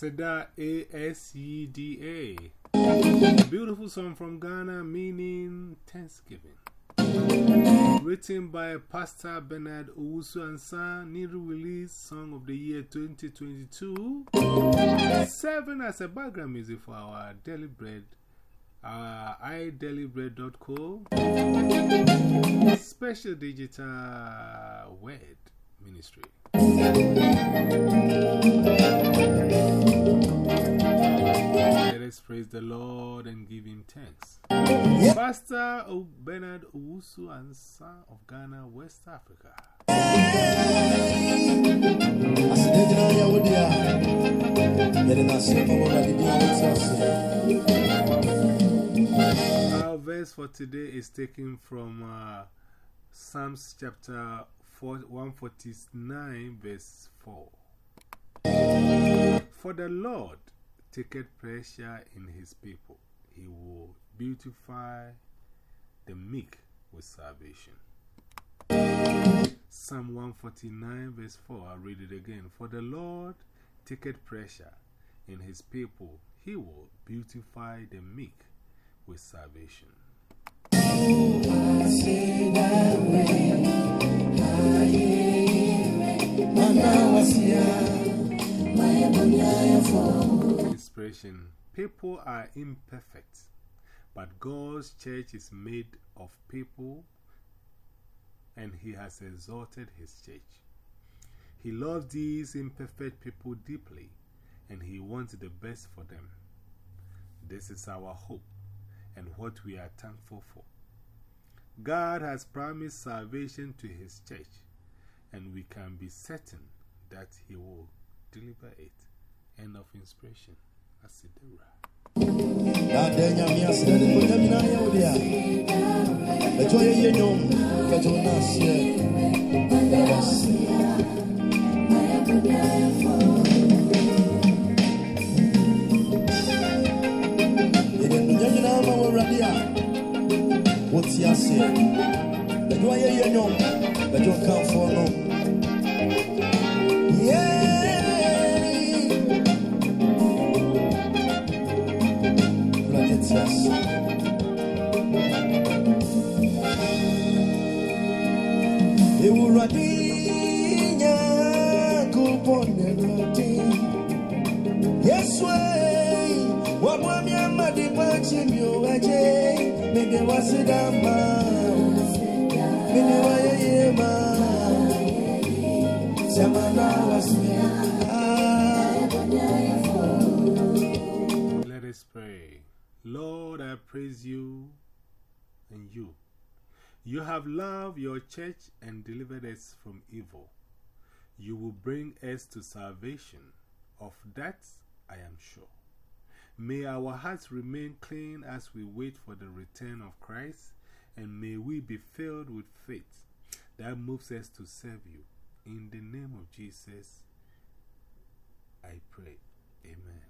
Aseda A S E D A. Beautiful song from Ghana meaning Thanksgiving. Written by Pastor Bernard Owusu Ansa, new release song of the year 2022. Serving as a background music for our Daily Bread, uh, our idailybread.co. Special Digital Word Ministry. Let us praise the Lord and give Him thanks. Pastor Bernard Owusu Ansa of Ghana, West Africa. Our verse for today is taken from uh, Psalms chapter 4, 149, verse 4. For the Lord taketh pressure in his people, he will beautify the meek with salvation. Psalm 149, verse 4. I'll read it again. For the Lord taketh pressure in his people, he will beautify the meek with salvation. People are imperfect, but God's church is made of people and He has exalted His church. He loves these imperfect people deeply and He wants the best for them. This is our hope and what we are thankful for. God has promised salvation to His church, and we can be certain that He will deliver it. End of inspiration. Asidera. What's your say? The do I hear you know? The do come for no. Let it yes. Ewuradinya kupone rati. Yes way. Wabwami amadi pachi miwaje. Mede wasidama. Mede wayema. Samana wasia. Let Lord, I praise you and you. You have loved your church and delivered us from evil. You will bring us to salvation. Of that I am sure. May our hearts remain clean as we wait for the return of Christ, and may we be filled with faith that moves us to serve you. In the name of Jesus, I pray. Amen.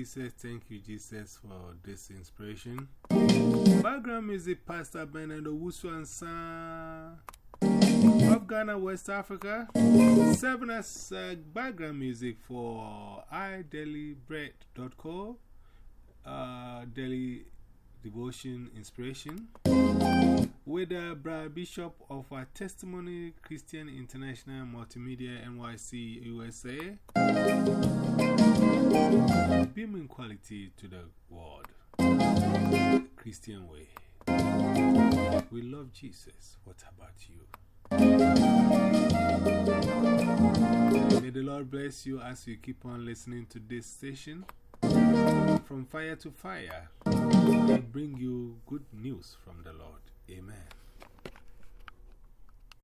Jesus. Thank you, Jesus, for this inspiration. Background music, Pastor Bernard Owusu Ansa of Ghana, West Africa. Serving as uh, background music for idailybread.co, uh, daily devotion inspiration. With uh, Brad Bishop of our Testimony Christian International Multimedia NYC USA beaming quality to the world. Christian way. We love Jesus. What about you? May the Lord bless you as you keep on listening to this station. From fire to fire, we bring you good news from the Amen.